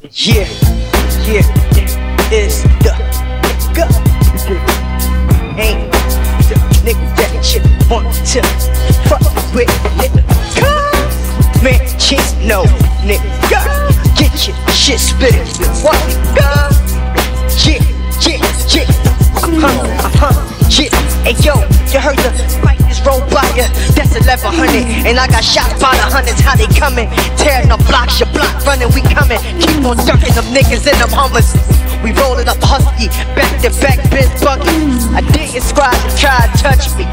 Yeah, yeah, it's the nigga. Ain't the nigga that you want to fuck with, nigga. Man, chicks, no, nigga. Get your shit spit it. What, nigga? That's 1100. And I got shots by the hundreds. How they coming? Tearing the blocks, your block running. We coming. Keep on ducking them niggas in them hummers. We rollin' up husky, back to back, biz buggy. I didn't scribe to try to touch me.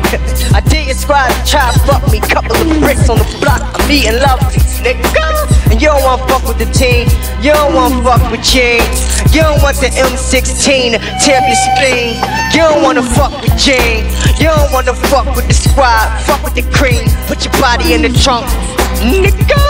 I didn't scribe to try to fuck me. Couple of bricks on the block, I'm eating lovely, nigga. And you don't wanna fuck with the team, you don't wanna fuck with Gene. You don't want the M16 to tear your spleen. You don't wanna fuck with Gene. You don't wanna fuck with the squad, fuck with the cream. Put your body in the trunk, nigga.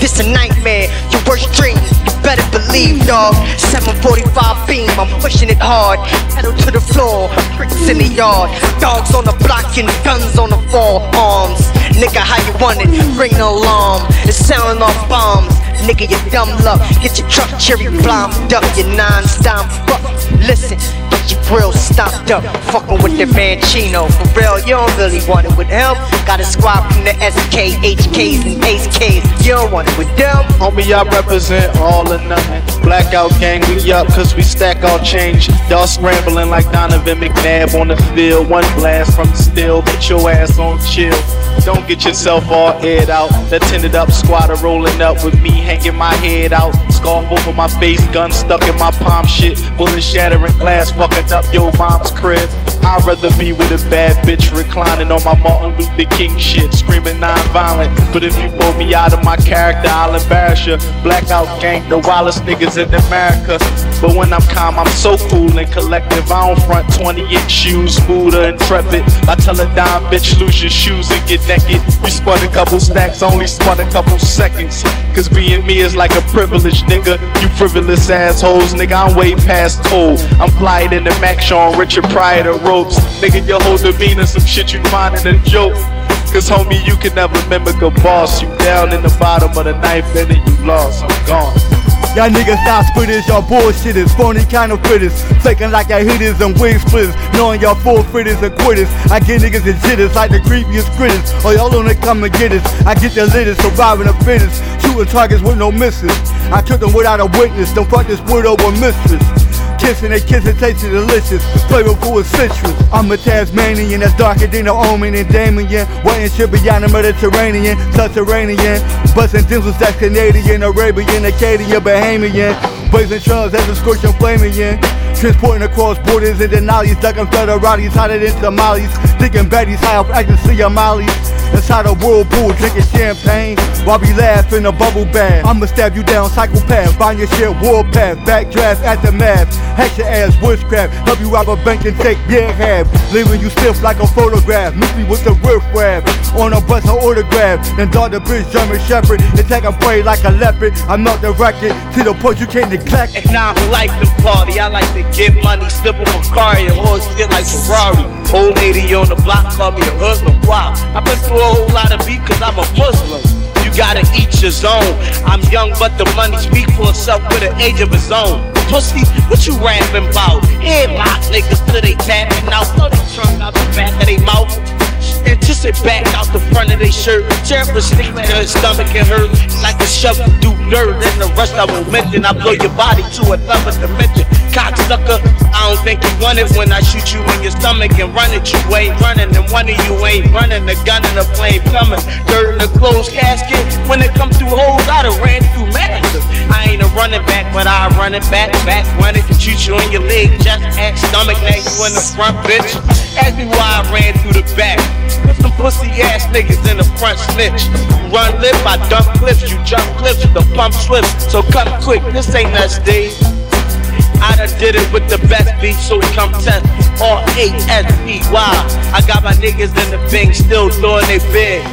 This a nightmare, your worst dream. You better believe, dog. 745 beam, I'm pushing it hard. Pedal to the floor, bricks in the yard. Dogs on the block and guns on the forearms. Nigga, how you want it? Ring the alarm. It's sounding off bombs. Nigga, you dumb luck. Get your truck cherry bombed up, you non-stop. Fuck, listen, get your grill stopped up. Fucking with the Manchino. For real, you don't really want it with him. Got a squad from the SK, HKs, and Ace Ks. You don't want it with them. Homie, I represent all or nothing. Blackout gang, we up cause we stack all change. Y'all scrambling like Donovan McNabb on the field. One blast from the still, put your ass on chill. Don't get yourself all aired out. That tinted up squatter rolling up with me, hanging my head out. Scarf over my face, gun stuck in my palm shit. Bullet shattering glass, fucking up your mom's crib. I'd rather be with a bad bitch reclining on my Martin Luther King shit, screaming non-violent. But if you pull me out of my character, I'll embarrass you. Blackout gang, the wildest niggas in America. But when I'm calm, I'm so cool and collective. I don't front 20 inch shoes, and intrepid. I tell a dime bitch, lose your shoes and get naked. We spun a couple stacks, only spun a couple seconds. Cause being me is like a privilege, nigga. You frivolous assholes, nigga. I'm way past old. I'm flying in the Mac showing Richard Pryor the ropes. Nigga, your whole demeanor, some shit you find in a joke. Cause homie, you can never mimic a boss. You down in the bottom of the knife and then you lost. I'm gone. Y'all niggas not spitters, y'all bullshitters, phony counterfeiters, faking like y'all hitters and wig splitters, knowing y'all full forfeiters and quitters. I get niggas and jitters like the creepiest critters, or y'all only come and get us. I get the litters, surviving the fittest, shooting targets with no misses. I took them without a witness, don't fuck this widow or mistress. Kissing they kissing tasting delicious, flavorful as citrus. I'm a Tasmanian that's darker than the Omen and Damien. Waiting shit beyond the Mediterranean, subterranean. Busting dimples that's Canadian, Arabian, Acadian, Bahamian. Blazing trails as a scorching flaming. Transporting across borders in Denali's, ducking federales hotter than tamales. Thinking baddies high off ecstasy or mollies. Inside a whirlpool, drinking champagne while we laugh in a bubble bath. I'ma stab you down, psychopath. Find your shit, warpath. Backdraft at the math. Hack your ass, witchcraft. Help you rob a bank and take big half. Leaving you stiff like a photograph. Meet me with the riff rap. On a bus, her autograph. Then dog the bitch, German Shepherd. And take a prey like a leopard. I melt the record to the point you can't neglect. And now I like the party. Like to get money, slip a Macari, and horse feel like Ferrari. Old lady on the block call me a husband. Wow, I been through a whole lot of beat cause I'm a Muslim. You gotta eat your zone. I'm young, but the money speak for itself with an age of its own. Pussy, what you rapping about? Headlock niggas till they tapping out. They trunk out the back of they mouth. And just sit back out the front of their shirt. Stick to her stomach and hurt like a shovel do dirt. And the I won't mention. I blow your body to another dimension. Cocksucker, I don't think you want it when I shoot you in your stomach and run it. You ain't running, and one of you ain't running. The gun and the flame coming. Dirt in the closed casket. When it come through holes, I done ran through running back, but I run it back, back, run it. Shoot you in your leg, just at stomach, now you in the front, bitch. Ask me why I ran through the back. Put some pussy ass niggas in the front snitch. Run lip, I dump clips, you jump clips, with the pump swift. So come quick, this ain't Dave. I done did it with the best beat, so come test. R A S P Y. I got my niggas in the thing, still doing they big.